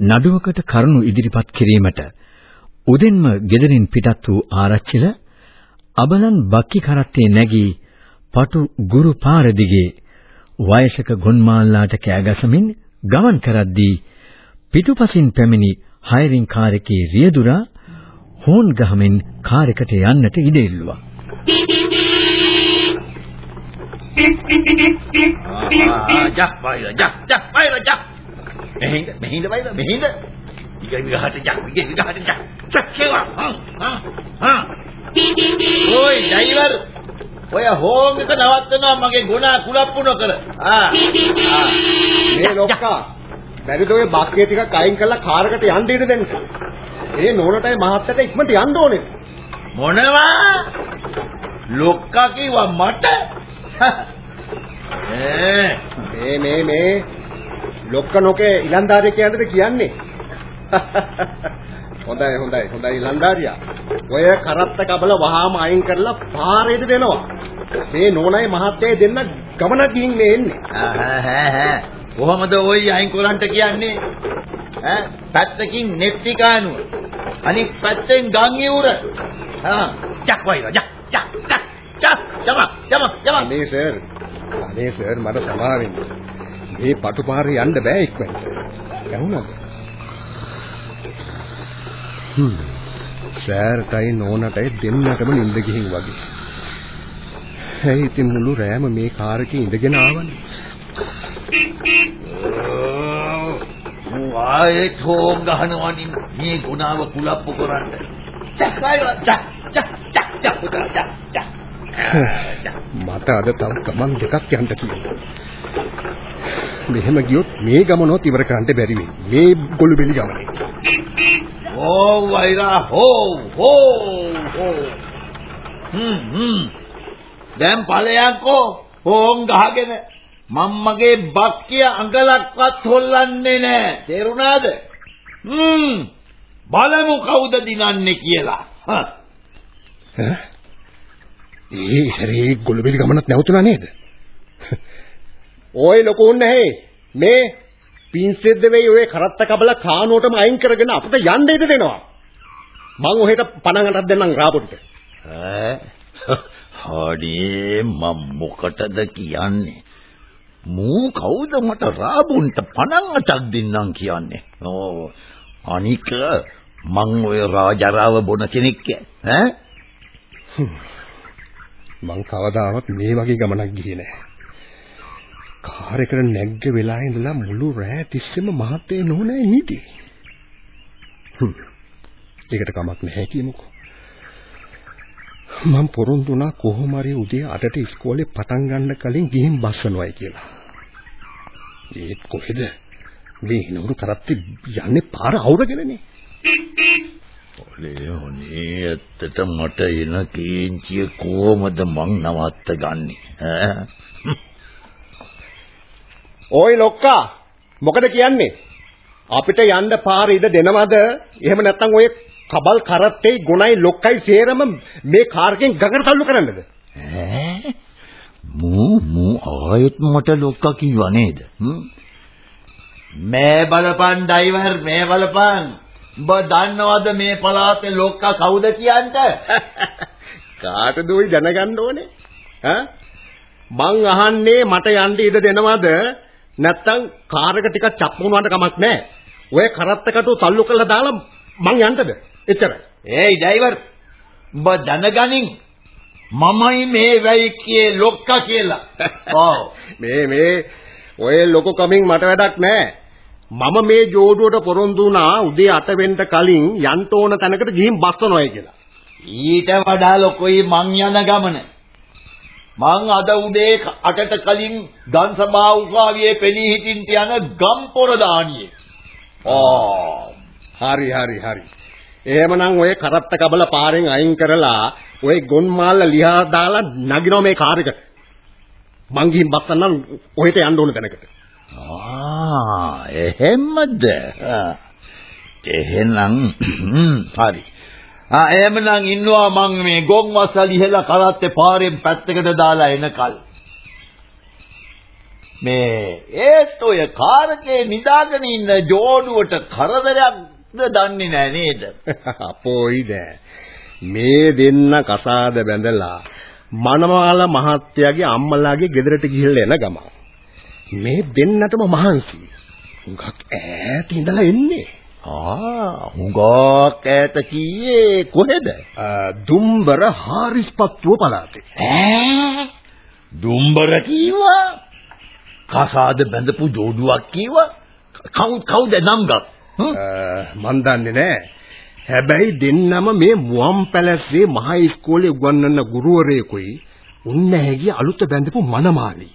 නඩුවකට කරුණු ඉදිරිපත් කිරීමට උදෙන්ම ගෙදරින් පිටත් වූ ආරච්චිල අබලන් බක්කි කරත්තේ නැගී පටු ගුරු පාර දිගේ වයසක ගොන්මාල්ලාට කෑගසමින් ගමන් කරද්දී පිටුපසින් පැමිණි හයරින් කාර්යකේ රියදුරා හෝන් ගහමින් කාර්යකට යන්නට ඉඩ ඉල්ලුවා. ජක් වයිල ජක් ජක් වයිල ජක් මෙහින්ද මෙහින්ද වයිල මෙහින්ද ඉතින් විගහට ජක් විගේ විගහට ජක්. ජක් කියලා හා හා ඔයි ඩ්‍රයිවර් ඔය හෝම් එක නවත්තනවා මගේ ගුණා කුලප්පු නොකර ආ මේ ලොක්කා. බැරිද ඔය බක්කේ ටිකක් අයින් කරලා කාරකට යන්න ඉඩ දෙන්න. ඒ නෝනටයි මහත්තයට ඉක්මනට යන්න ඕනේ. මොනවා? ලොක්කා කිව්වා මට? මේ මේ මේ ලොක්ක නොකේ ඉලන්දාරිය කියන්නද කියන්නේ? හොඳයි හොඳයි හොඳයි ඉලන්දාරියා. ඔය කරත්ත කබල වහාම අයින් කරලා පාරේද දෙනවා. මේ නෝනයි මහත්තයයි දෙන්න ගමනක් ගිහින් මේ එන්නේ. කොහමද ওই අයින් කරන්ට කියන්නේ? ඈ පැත්තකින් නෙට්ටිකානුව. අනික් පැත්තෙන් ගම් ඉවුර. හා චක් වයිලා චක් චක් චක් චක් ජම ජම ජම. අනේ සර්. අනේ සර් මට සමා වෙන්න. මේ පටු පාරේ යන්න බෑ ඉක්මනට. යහුණාද? හ්ම්. සර්ටයි නෝනටයි දෙන්නටම නිින්ද ගිහින් වගේ. ඇයි ඉතින් මුළු රෑම මේ කාර් එකේ ඉඳගෙන ආවනේ. ආයෙත් හෝම් ගහනවනින් මේ ගුණාව කුලප්පු කරන්න. චක් වයිලා චක් චක් චක් චක් චක් චක්. මට අද තව ගමන් දෙකක් යන්න තියෙනවා. මෙහෙම ගියොත් මේ ගමනොත් ඉවර කරන්න බැරි වෙයි. මේ ගොළු බෙලි ගමනේ. ඕ වයිලා හෝ හෝ හෝ. හ්ම් හ්ම්. දැන් ඵලයන්කෝ හෝම් ගහගෙන මම්මගේ බක්කිය අඟලක්වත් හොල්ලන්නේ නැහැ. තේරුණාද? හ්ම්. බලමු කවුද දිනන්නේ කියලා. හා. ඒ හැරේ ගොළු බෙලි ගමනක් නැවතුණා නේද? ඕයි ලොකු උන්නේ මේ පින්සෙද්ද වෙයි ඔය කරත්ත කබල කානුවටම අයින් කරගෙන අපිට යන්න ඉඩ දෙනවා. මං ඔහෙට පණන් අටක් දෙන්නම් රාපොටට. ඈ හඩේ මම මොකටද කියන්නේ? මූ කවුද මට රාබුන්ට පණන් අටක් දෙන්නම් කියන්නේ? ඕ අනික මං ඔය රාජරාව බොන කෙනෙක් ඈ මං කවදාවත් මේ වගේ ගමනක් ගියේ නෑ. කාර් එකට නැග්ග වෙලාවේ ඉඳලා මුළු රෑ තිස්සෙම මහත්තේ නෝනෑ හිටියේ. හ්ම්. ඒකට කමක් නැහැ කියමුකෝ. මම පොරොන්දු වුණා කොහොම හරි උදේ 8ට ඉස්කෝලේ පටන් ගන්න කලින් ගිහින් බස්සනවායි කියලා. ඒත් කොහෙද? මේ නෝරු කරත්තේ යන්නේ පාර අවුරගෙනනේ. ඔලේ ඔනේ ඇත්තට මට එන කේන්චිය කොහමද මං නවත්ත ගන්නෙ ඈ ඕයි ලොක්කා මොකද කියන්නේ? අපිට යන්න පාර ඉද දෙනවද? එහෙම නැත්නම් ඔය කබල් කරත්තේ ගුණයි ලොක්කයි සේරම මේ කාර්කෙන් ගඟට තල්ලු කරන්නද? ඈ මූ මූ ආයෙත් මට ලොක්කා කිව්වා නේද? මේ බලපන් ඩ්‍රයිවර් මේ බලපන්. උඹ දන්නවද මේ පළාතේ ලොක්කා කවුද කියන්ට? කාටද ওই දැනගන්න ඕනේ? ඈ මං අහන්නේ මට යන්න ඉඩ දෙනවද? නැත්තම් කාර් එක ටිකක් චප් වුණාට කමක් නැහැ. ඔය කරත්ත කටුව තල්ලු කරලා දාලා මං යන්නද? එච්චරයි. ඒයි ඩ්‍රයිවර් උඹ දැනගනින් මමයි මේ වෙයි කියේ ලොක්කා කියලා. ඔව්. මේ මේ ඔය ලොකු කමින් මට වැඩක් නැහැ. මම මේ ජෝඩුවට පොරොන්දු වුණා උදේ 8 වෙන්න කලින් යන්න ඕන තැනකට ගිහින් බස්සනොයි කියලා. ඊට වඩා ලොකුයි මං යන ගමන. මං අද උදේ 8ට කලින් ගම්සභා උසාවියේ පෙනී හිටින්ට යන ගම්පොර දානියේ. ආ හරි හරි හරි. එහෙමනම් ඔය කරත්ත කබල පාරෙන් අයින් කරලා ඔය ගොන් මාල්ල ලියා දාලා නගිනවා මේ කාර් එකට. මං ගිහින් බස්සන්නම් ඔහෙට යන්න ඕන තැනකට. ආ එහෙමද? එහෙනම් හරි. ආ එහෙමනම් ඉන්නවා මං මේ ගොන් වසල් ඉහලා කරත්තේ පාරෙන් පැත්තකට දාලා එනකල්. මේ ඒත් ඔය කාරකේ නිදාගෙන ඉන්න ජෝඩුවට කරදරයක්ද දන්නේ නැහැ නේද? අපෝයි නෑ. මේ දෙන්න කසාද බැඳලා මනමාල මහත්තයාගේ අම්මලාගේ ගෙදරට ගිහිල්ලා එන ගමන් මේ දෙන්නටම මහන්සි. හුඟක් ඈත ඉඳලා එන්නේ. ආ හුඟක් ඈත කීයේ කොහෙද? දුම්බර හාරිස්පත්තුව පළාතේ. ඈ දුම්බර කීවා? කසාද බැඳපු ජෝඩුවක් කීවා? කවුද කවුද නම් ගත්? මන් දන්නේ නෑ. හැබැයි දෙන්නම මේ මුවන් පැලස්සේ මහ ඉස්කෝලේ උගන්වන ගුරුවරයෙකුයි උන්නැහැගේ අලුත බැඳපු මනමාලි.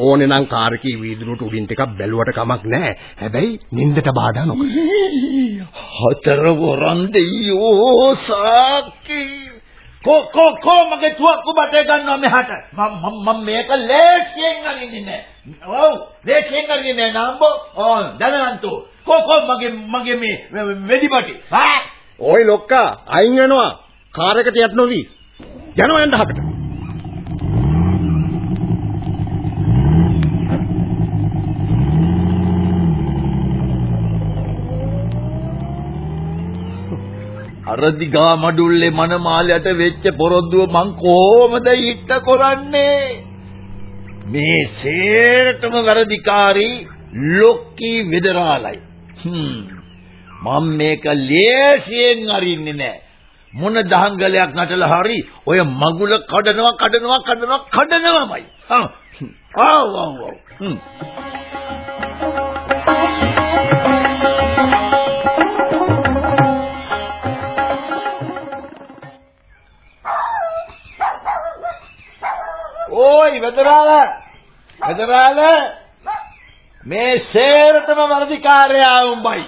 ඕනේ නම් කාර්කී වීදුරුවට උඩින් ටිකක් බැලුවට කමක් නැහැ. හැබැයි නින්දට බාධා නොකර. හතර වරන් දෙයියෝ සාකි කො කො කො මගේ තුවක්කු බටේ ගන්නවා මෙහාට. මම මම මේක ලේසියෙන් අරින්නේ නෑ ඔව් ලේසියෙන් අරින්නේ නෑ නාම්බෝ ඔව් දැනගන්තු කො කො මගේ මගේ මේ වෙඩිබටි ආ ওই ලොක්කා අයින් වෙනවා. කාර් එකට යට නොවි. යනවා යන්න හකට අර දිගා මඩුල්ලේ මනමාලයට වෙච්ච පොරොන්දුව මං කොහොමද ඉට්ට කරන්නේ? මේ සේරටම වැරදිකාරී ලොක්කී වෙදරාලයි. හ්ම්. මම මේක ලේසියෙන් අරින්නේ නැහැ මොන දහංගලයක් නටලා හරි ඔය මගුල කඩනවා කඩනවා කඩනවා කඩනවාමයි. ආ. ආව් ආව් හ්ම්. ඕයි වෙදරාල වෙදරාල මේ සේරටම වර්ධිකාරයා උඹයි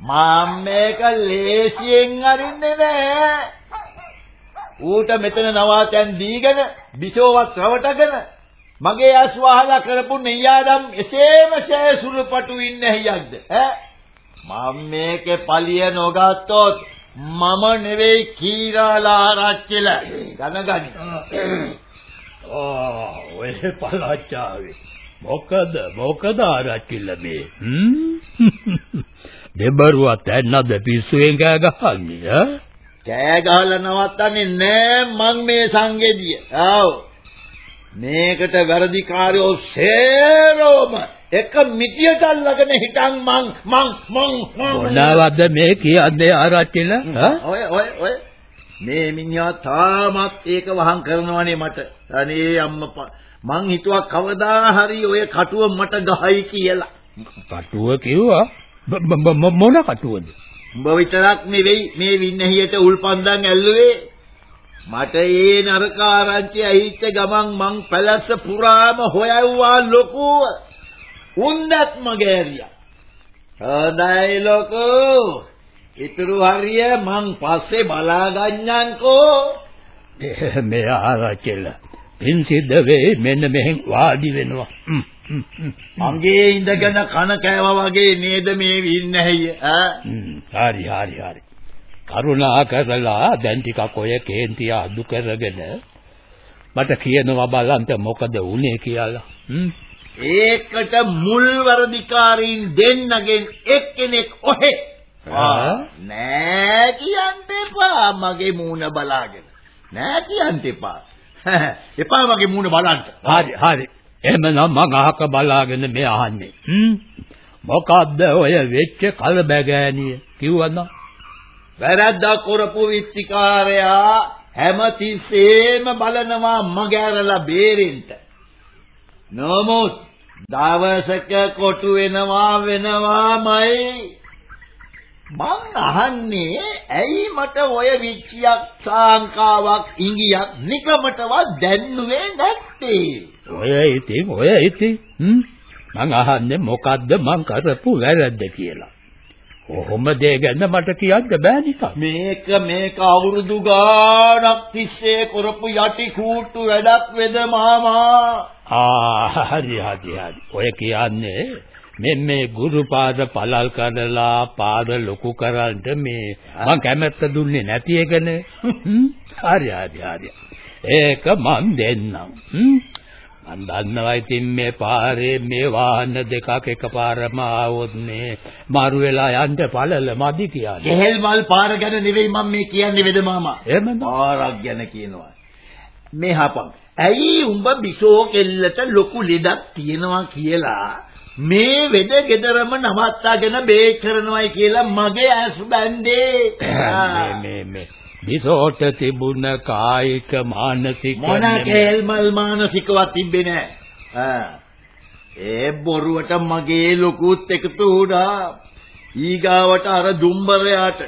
මම මේක ලේසියෙන් අරින්නේ නෑ ඌට මෙතන නවාතැන් දීගෙන බිසෝවත් රවටගෙන මගේ ඇස් වහලා කරපු නෙయ్యాදම් එසේම සෑසුරුපටු ඉන්න හියක්ද ඈ? මම මේකේ පලිය නොගත්තොත් මම නෙවෙයි කීරාලා ආරච්චිල. ගනගනි ආ ඔය පලාච්චාවේ මොකද මොකද ආරච්චිල මේ? හ්ම්? දෙබරුවත් ඇන්නද පිස්සුවෙන් කෑ ගහන්නේ ඈ? කෑ ගහලා නවත්තන්නේ නෑ මං මේ සංගෙදිය. ආව්. මේකට වැරදිකාරයෝ සේරෝම එක මිටියට අල්ලගෙන හිටන් මං මං මං මොනවද මේ කියන්නේ ආරච්චිල ඔය ඔය ඔය මේ මිනිහා තාමත් ඒක වහං කරනවනේ මට. අනේ අම්මපා මං හිතුවා කවදා හරි ඔය කටුව මට ගහයි කියලා. කටුව කිව්වා මොන කටුවද? උඹ විතරක් නෙවෙයි මේ වින්නහියට උල්පන්දන් ඇල්ලුවේ. මට ඒ නරක ආරංචි ඇහිච්ච ගමන් මං පැලැස්ස පුරාම හොයවුවා ලොකුව. උන්දත් මගේ ඇරියා. හොඳයි ලොකෝ. ඊතුරු හරිය මං පස්සේ බලා ගන්නම්කෝ. මේ ආරච්චිල පින් සිද්ධ වෙයි මෙන්න මෙහෙන් වාඩි වෙනවා. මගේ ඉඳගෙන කන කෑවා වගේ නේද මේ වින්නැහිය ඈ? හරි හරි හරි. කරුණා කරලා දැන් ටිකක් ඔය කේන්තිය අඩු කරගෙන මට කියනවා බලන්න මොකද වුනේ කියලා. ඒකට මුල් වර්ධිකාරීන් දෙන්නගෙන් එක්කෙනෙක් ඔහෙ නෑ කියන්න එපා මගේ මූණ බලාගෙන නෑ කියන්න එපා එපා මගේ මූණ බලන්න හරි හරි එහෙමනම් මං අහක බලාගෙන මේ අහන්නේ. හ්ම්. මොකද්ද ඔය වෙච්ච කලබගෑනිය කිව්වද? වැරද්දක් කරපු විත්තිකාරයා හැමතිස්සෙම බලනවා මගහැරලා බේරෙන්න. නමුත් දවසක කොටු වෙනවා වෙනවාමයි. මං අහන්නේ ඇයි මට ඔය විච්චියක් සාංකාවක් ඉංගියක් නිකමටවත් දැන්නුවේ නැත්තේ? ඔය ඉතින් ඔය ඉතින් මං අහන්නේ මොකද්ද මං කරපු වැරද්ද කියලා. කොහොම දේ ගැන මට කියන්න බෑ නිකන්. මේක මේක අවුරුදු ගාණක් තිස්සේ කරපු යටි කූට්ටු වැඩක් වෙද මාමා. ආ හරි හරි හරි. ඔය කියන්නේ මේ මේ ගුරු පාද පළල් කරලා පාද ලොකු කරන්ට මේ මං කැමැත්ත දුන්නේ නැති එකනේ. හරි හරි හරි. ඒක මන් දෙන්නම්. මන් දන්නවා ඉතින් මේ පාරේ මේ වාහන දෙකක් එකපාරම ආවොත් මේ මාරු වෙලා යන්න පළල මදි කියන්නේ. කෙහෙල් මල් පාර ගැන නෙවෙයි මම මේ කියන්නේ වෙද මාමා. එහෙමද? පාරක් ගැන කියනවා. මේ හපන්. ඇයි උඹ බිසෝ කෙල්ලට ලොකු ලෙඩක් තියෙනවා කියලා මේ වෙද ගෙදරම නවත්තාගෙන බේක් කරනවායි කියලා මගේ ඇස් බැන්දේ. මේ මේ විසෝට තිබුණ කායික මානසික මොන කේල් මල් මානසිකවත් තිබ්බේ නෑ. ඒ බොරුවට මගේ ලොකුත් එකතු වුණා. ඊගාවට අර දුම්බරයාට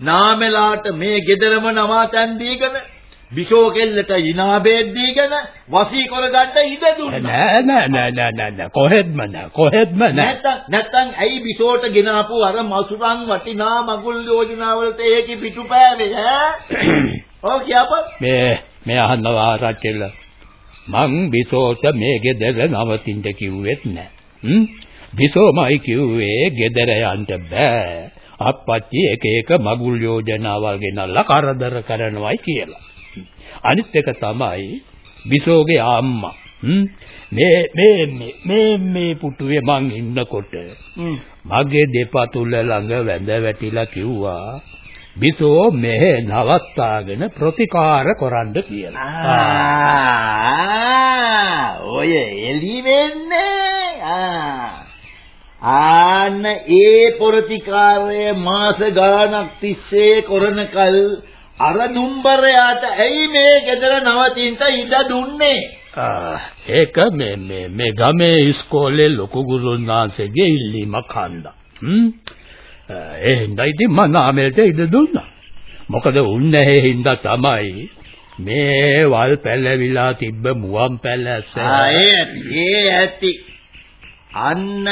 නාමෙලාට මේ ගෙදරම නවාතැන් දීගෙන බිෂෝ කෙල්ලට ඉනාබේ දීගෙන වසී කරගන්න ඉඩ දුන්නා. නෑ නෑ නෑ නෑ නෑ නෑ කොහෙත්ම නෑ කොහෙත්ම නෑ. නැත්තම් නැත්තම් ඇයි බිෂෝට ගෙනාපු අර මසුරන් වටිනා මගුල් යෝජනාවලට ඒකි පිටුපෑවේ ඈ? ඔව් කියපන්. මේ මේ අහනවා රටෙල. මං බිෂෝට මේ ගෙදර නවතින්න කිව්වෙත් නෑ. හ්ම්? බිෂෝමයි කිව්වේ ගෙදර යන්න බෑ. අප්පච්චි එක එක මගුල් යෝජනාවල් ගෙනල්ලා කරදර කරනවායි කියලා. අනිත් එක තමයි බිසෝගේ අම්මා. මේ මේ මේ මේ පුටුවේ මං ඉන්නකොට මගේ දෙපතුල ළඟ වැඳ වැටිලා කිව්වා බිසෝ මෙහෙ නවත්තාගෙන ප්‍රතිකාර කරන්න කියලා. ඔය එලි වෙන්නේ ආන්න ඒ ප්‍රතිකාරය මාස ගාණක් තිස්සේ කරනකල් අර දුම්බරයාට ඇයි මේ ගෙදර නවතින්ට ඉඩ දුන්නේ? ඒක මේ මේ මේ ගමේ ඉස්කෝලේ ලොකු ගුරුනාන්සේගේ ඉල්ලීමක් හන්දා. හ්ම්. ඒ හින්දා ඉතින් මම නාමයට ඉඩ දුන්නා. මොකද උන්නේ ඒ හින්දා තමයි මේ වල් පැලවිලා තිබ්බ මුවන් පැලැස්ස. ආ ඒ ඒ ඇති. අන්න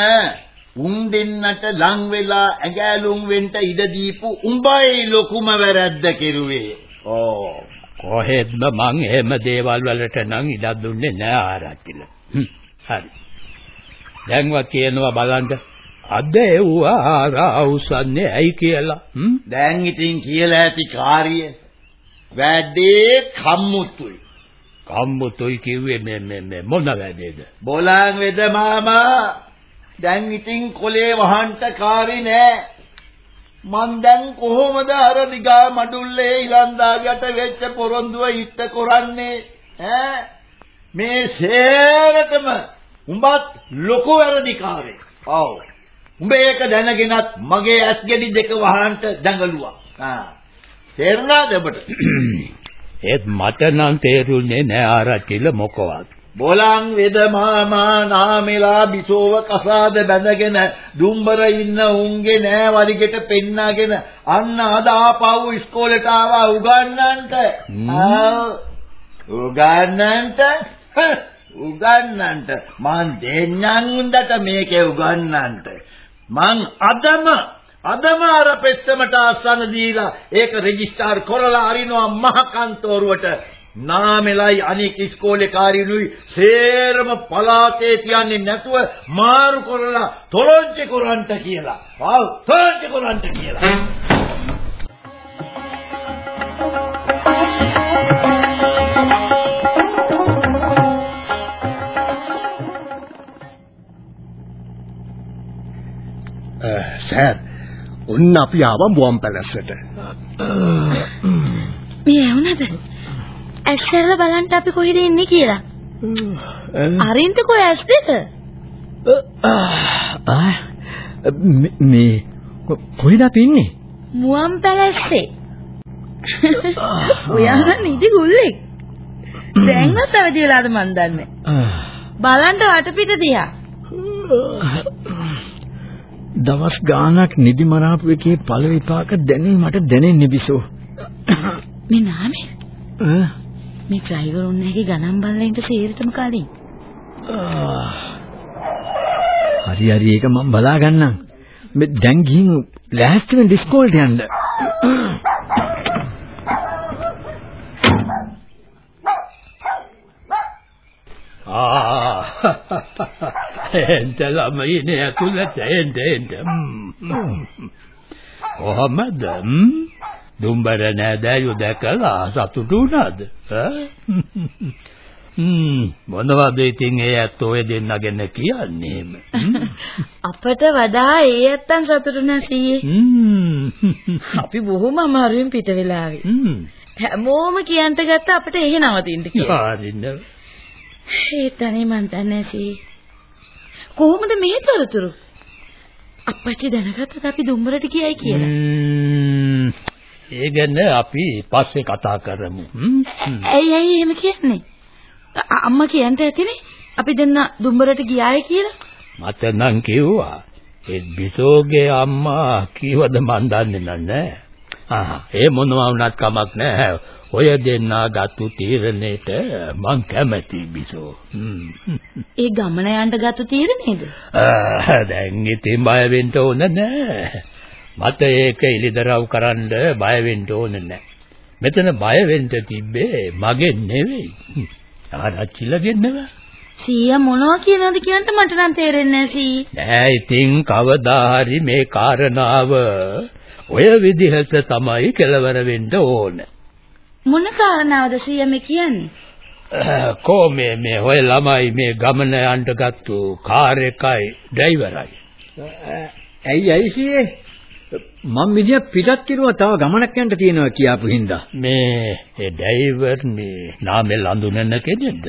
උන් දෙන්නට ලං වෙලා ඇඟැලුම් වෙන්න ඉඩ දීපු උඹයි ලොකුම වැරද්ද කෙරුවේ. ඕ කොහෙත්ම මං එහෙම දේවල් වලට නම් ඉඩ දුන්නේ නෑ ආරච්චිල. හරි. දැන්වත් කියනවා බලන්න අද එව්වා ආරවුසන්නේ ඇයි කියලා. දැන් ඉතින් කියලා ඇති කාර්යය වැඩේ කම්මුතුයි. කම්මුතුයි කිව්වේ මේ මේ මොන වැඩේද? බොලන් වෙද මාමා දැන් ඉතින් කොලේ වහන්ට කාරි නෑ. මං දැන් කොහොමද අර දිගා මඩුල්ලේ ඉලන්දාගට වෙච්ච පොරොන්දුව ඉත්ත කරන්නේ ඈ මේ සේරටම උඹත් ලොකු වැරදිකාරයෙක්. ඔව්. උඹ ඒක දැනගෙනත් මගේ ඇස් ගෙඩි දෙක වහන්ට දඟලුවා. ආ. තේරුණාද ඔබට? ඒත් මට නම් තේරුන්නේ නෑ ආරච්චිල මොකවත්. බොලන් වෙද මාමා නාමෙලා බිසෝව කසාද බැඳගෙන දුම්බර ඉන්න උන්ගේ නෑ වරිගෙට පෙන්නගෙන අන්න අද ආපහු ඉස්කෝලේට ආවා උගන්නන්ට. උගන්නන්ට? උගන්නන්ට. මං දෙන්නම් උන්දට මේකේ උගන්නන්ට. මං අදම අදම අර පෙස්සමට ආසන දීලා ඒක රෙජිස්ටර් කරලා අරිනවා මහ කන්තෝරුවට නාමෙලයි අනික් ඉස්කෝලේ කාරිනුයි සේරම පලාතේ තියන්නේ නැතුව මාරු කරලා තොරොංචි කරන්ට කියලා. ආ තොරොංචි කරන්ට කියලා. සර් ඔන්න අපි ආවා මුවන් පැලැස්සට. මේ ඇහුණද? ඇස්සරලා බලන්න අපි කොහෙද ඉන්නේ කියලා. අරින්ද කොහෙ ඇස් දෙක? මේ කොහෙද අපි ඉන්නේ? මුවන් පැලැස්සේ. ඔයා නිදි ගුල්ලෙක්. දැන්වත් අවදි වෙලාද මන් දන්නේ. බලන්න වටපිට දිහා. දවස් ගාණක් නිදි මරාපු එකේ ඵල විපාක දැනෙයි මට දැනෙන්නේ බිසෝ. මේ නාමේ? මේ ඩ්‍රයිවර් උන්නේගේ ගණන් බලලා ඉඳ සේරටම කලින්. හරි හරි. ඒක මම බලා ගන්නම්. මේ දැන් ගිහින් ලෑස්ති වෙන්න ඉස්කෝලේට යන්න. ආ. එන්ට ළමයිනේ ඇතුළට එන්න එන්න කොහමද දුම්බර නෑදෑයෝ දැකලා සතුටු වුණාද? හ්ම්. මොනවද ඉතින් ඒ ඇත්තෝ ඔය දෙන්න ගැන කියන්නේ? අපට වඩා ඒ ඇත්තන් සතුටු නැසී අපි බොහොම අමාරුවෙන් පිට වෙලා ආවේ හැමෝම කියන්ට ගත්ත අපිට එහෙ නවතින්න කියලා. හරින ඒ තනේ මන් දන්නේ සී කොහොමද මේ තොරතුරු? අපච්චි දැනගත්තද අපි දුම්බරට ගියයි කියලා ඒ ගැන අපි පස්සේ කතා කරමු. ඇයි ඇයි එහෙම කියන්නේ? අම්මා කියන්ට ඇතිනේ අපි දෙන්න දුම්බරට ගියාය කියලා. මට නම් කිව්වා ඒ බිසෝගේ අම්මා කීවද මන් දන්නේ නැහැ ආ ඒ මොනවා වුණත් කමක් නැහැ. ඔය දෙන්නා ගත්තු තීරණයට මං කැමැති බිසෝ. ඒ ගමන යන්න ගත්තු තීරණේද? දැන් ඉතින් බය වෙන්න ඕන නෑ. මට ඒක ඉලිදරව් කරන්න බය වෙන්න ඕන නෑ. මෙතන බය වෙන්න තිබ්බේ මගෙන් නෙවෙයි. ආරච්චිලගෙන් නෙවෙයි. සීයා මොනවා කියනවද කියන්න මට නම් තේරෙන්නේ නෑ සී. නෑ ඉතින් කවදා හරි මේ කාරණාව ඔය විදිහට තමයි කෙලවර වෙන්න ඕනේ. මොන කාරණාවද සීයා මේ කියන්නේ? කොහොමේ මේ ඔය ළමයි මේ ගමන යන්න ගත්තු කාර් එකයි ඩ්‍රයිවරයි. ඇයි ඇයි සීයේ? මම මිනිහ පිටත් කිරුවා තව ගමනක් යන්න තියෙනවා කියාපු හින්දා. මේ ඒ ඩ්‍රයිවර් මේ නාමෙල් අඳුනන කෙනෙක්ද?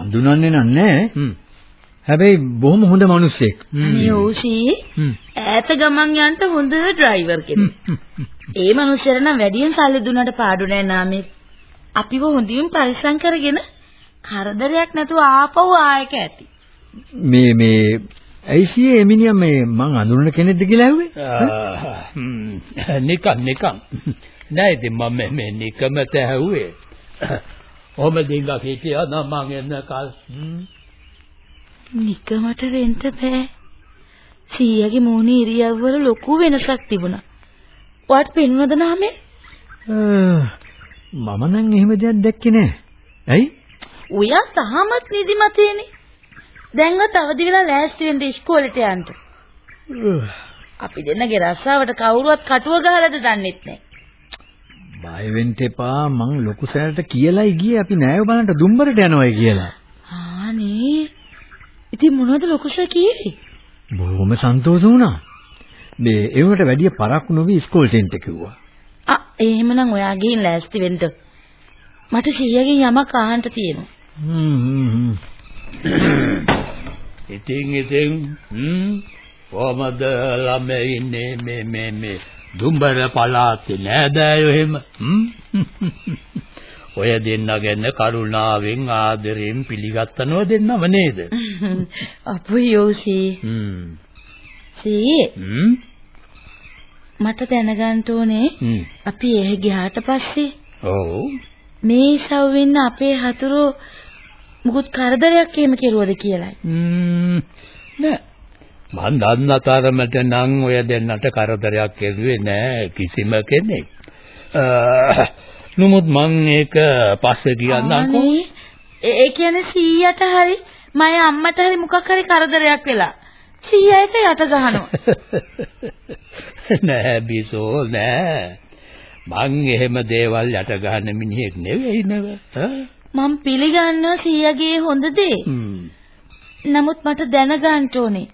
අඳුනන්නේ නැහැ. හැබැයි බොහොම හොඳ මිනිස්සෙක්. යෝෂී ඈත ගමන් යන්න හොඳ ඩ්‍රයිවර් කෙනෙක්. ඒ මිනිස්සර නම් වැඩියෙන් සල්ලි දුන්නට පාඩු නෑ නාමේ. අපිව හොඳින් පරිස්සම් කරගෙන කරදරයක් නැතුව ආපහු ආයක ඇති. මේ මේ ඇයිසියේ එමිනියා මේ මං අඳුරන කෙනෙක්ද කියලා ඇහුවේ? නිකන් නිකන්. නෑ ඉතින් මම මේ නිකමත ඇහුවේ. ඔහම දින්ගා හිටියා නම් මං එන්නකල්. නිකමට වෙන්න බෑ. සීයාගේ මූණේ ඉරියව්වල ලොකු වෙනසක් තිබුණා. ඔයාට පෙනුනද නාමේ? මම නම් එහෙම දෙයක් දැක්කේ නෑ. ඇයි? ඔයා තාමත් නිදිමතේනේ. දැන්වත් අවදි වෙලා ලෑස්ති වෙන්න ඉස්කෝලේට යන්න. අපි දෙන්නගේ රස්සාවට කවුරුවත් කටුව ගහලාද දන්නෙත් නෑ. බය වෙන්න එපා මං ලොකු සෑරට කියලායි ගියේ අපි නෑව බලන්න දුම්බරට යනවායි කියලා. ආනේ. ඉතින් මොනවද ලොකු සෑ කියේ? බොහොම සන්තෝෂ වුණා. මේ ඒවට වැඩිය පරක්කු නොවි ඉස්කෝලේට එන්න කිව්වා. ආ එහෙමනම් ඔයා ගිහින් ලෑස්ති වෙන්න. මට සීයාගෙන් යමක් අහන්න තියෙනවා. හ්ම් ඉතින් ඉතින් හ්ම් කොහමද ළමයි ඉන්නේ? මේ මේ මේ දුම්බර පළාතේ නෑදෑයෝ එහෙම හ්ම්? ඔය දෙන්න ගැන කරුණාවෙන් ආදරෙන් පිළිගත්තනව දෙන්නම නේද? අපුයි යෝසී. සී මට දැනගන්න ඕනේ අපි එහෙ ගියාට පස්සේ ඔව්. මේ ඉසව්වෙන්න අපේ හතුරු මුකුත් කරදරයක් එහෙම කෙරුවද කියලායි. නෑ. මන් දන්න තරමට නම් ඔය දෙන්නට කරදරයක් කෙරුවේ නෑ කිසිම කෙනෙක්. නමුත් මං ඒක පස්සේ කියන්නම්කෝ. ඒ කියන්නේ සීයට හරි මම අම්මට හරි මොකක් හරි කරදරයක් වෙලා. සීයා එක යට ගහනවා. නෑ බිසෝ නෑ. මං එහෙම දේවල් යට ගහන මිනිහෙක් නෙවෙයි නේද? මම පිළිගන්නවා සීයාගේ හොඳ දේ. නමුත් මට දැනගන්න ඕනේ.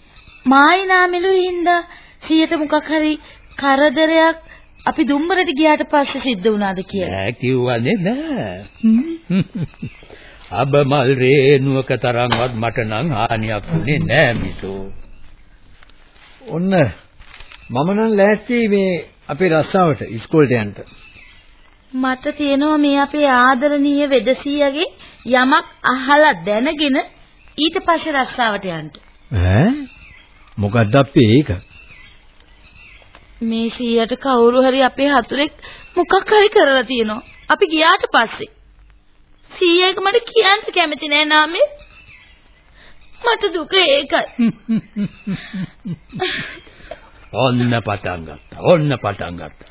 මායි නාමෙලු හින්දා සීයට මොකක් හරි කරදරයක් අපි දුම්බරට ගියාට පස්සේ සිද්ධ වුණාද කියලා. නෑ කිව්වනේ නෑ. අබමල් රේණුවක තරම්වත් මට නම් හානියක් වුණේ නෑ මිසෝ. ඔන්න මම නම් ලෑස්ති මේ අපේ රස්සාවට ඉස්කෝලේට යන්න. මට තියෙනවා මේ අපේ ආදරණීය වෙදසියගේ යමක් අහලා දැනගෙන ඊට පස්සේ රස්සාවට යන්න. ඈ මොකද්ද අපි ඒක? මේ සීයට කවුරු හරි අපේ හතුරෙක් මොකක් හරි කරලා තියෙනවා. අපි ගියාට පස්සේ. සීයක මට කියන්න කැමති නෑ නාමේ. මට දුක ඒකයි. ඔන්න පටන් ගත්තා. ඔන්න පටන් ගත්තා.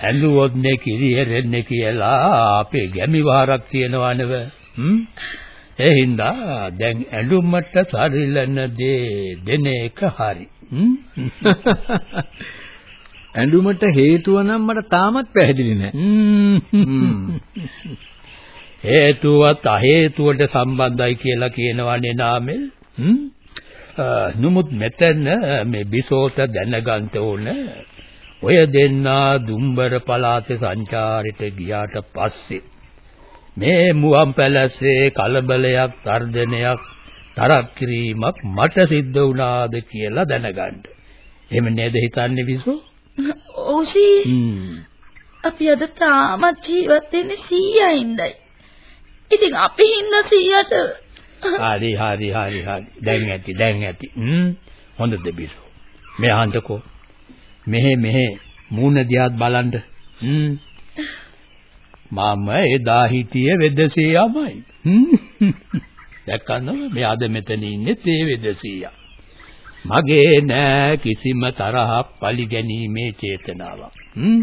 ඇඬුවොත් නේ කිරි හැරෙන්නේ කියලා අපේ ගැමි වහරක් තියෙනවා නේද? හ්ම්? ඒ හින්දා දැන් ඇඬුමට සරිලන දේ දෙන එක හරි. ඇඬුමට හේතුව නම් මට තාමත් පැහැදිලි නෑ. හේතුවත් අහේතුවට සම්බන්ධයි කියලා කියනවනේ නාමල්. නමුත් මෙතන මේ බිසෝත දැනගන්න ඕන ඔය දෙන්නා දුම්බර පළාතේ සංචාරෙට ගියාට පස්සේ මේ මුවන් පැලසේ කලබලයක් තර්ජනයක් තරක් කිරීමක් මට සිද්ධ වුණාද කියලා දැනගන්න. එහෙම නේද හිතන්නේ විසෝ? ඔව්සි. අපි අද තාමත් ජීවත් වෙන්නේ 100යින්දයි. ඉතින් අපි හින්දා 100ට හරි හරි හරි හරි. දැන් ඇති දැන් ඇති. හ්ම් හොඳද බිසෝ. මේ අහන්නකෝ. මෙහෙ මෙහෙ මූණ දිහාත් බලන්න. හ්ම් මම එදා හිටියේ වෙදසියාමයි. දැක්කනව මේ අද මෙතන ඉන්නේ තේ වෙදසියා. මගේ නෑ කිසිම තරහක් පරිගැනීමේ චේතනාවක්. හ්ම්.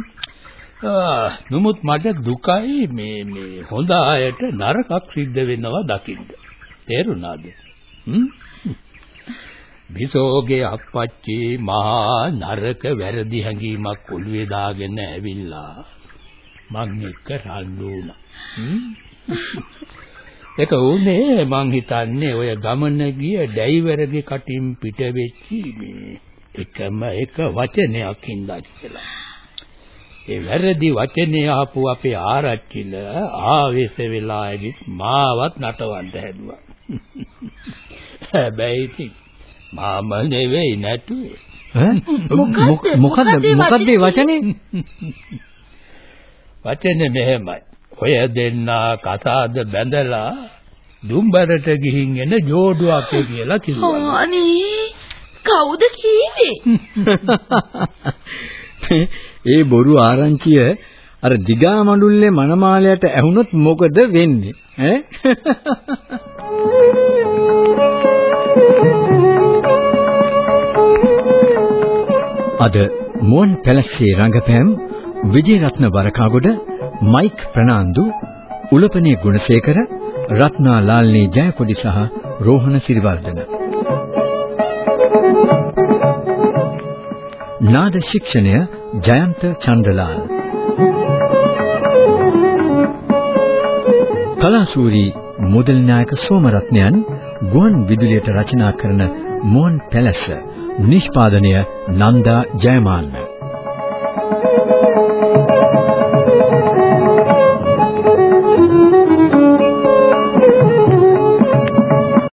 නමුත් මට දුකයි මේ මේ හොඳ අයට නරකක් සිද්ධ වෙනවා දකින්න. තේරුණාද? හ්ම්. බිසෝගේ අප්පච්චි මහා නරක වැරදි හැඟීමක් ඔළුවේ දාගෙන ඇවිල්ලා මං එක්ක රණ්ඩු වුණා. ඒක උනේ මං හිතන්නේ ඔය ගමන ගිය ඩ්‍රයිවර්ගේ කටින් පිට වෙච්චි මේ එකම එක වචනයක් හින්දා කියලා. ඒ වැරදි වචනේ ආපු අපේ ආරච්චිල ආවේශ වෙලා ඇවිත් මාවත් නටවන්න හැදුවා. හැබැයි ඉතින් මාම නෙවෙයි නැටුවේ. මොකද්ද මොකද්ද මොකද්ද වචනේ? වචනේ මෙහෙමයි. ඔය දෙන්නා කසාද බැඳලා දුම්බරට ගිහින් එන ජෝඩුවක් කියලා කිව්වා. අනේ කවුද කීවේ? ඒ බොරු ආරංචිය අර දිගා මඩුල්ලේ මනමාලයට ඇහුනොත් මොකද වෙන්නේ ඈ අද මුවන් පැලස්සේ රංගපෑම් විජේරත්න වරකාගොඩ මයික් ප්‍රනාන්දු උලපනේ ගුණසේකර රත්නා ලාල්නී ජයකොඩි සහ රෝහණ සිරිවර්ධන. නාද ශික්ෂණය ජයන්ත චන්ද්‍රලාල් කලාසූරි මුදල් නායක සෝමරත්නයන් ගුවන් විදුලියට රචනා කරන මුවන් පැලැස්ස නිෂ්පාදනය නන්දා ජයමාන්න.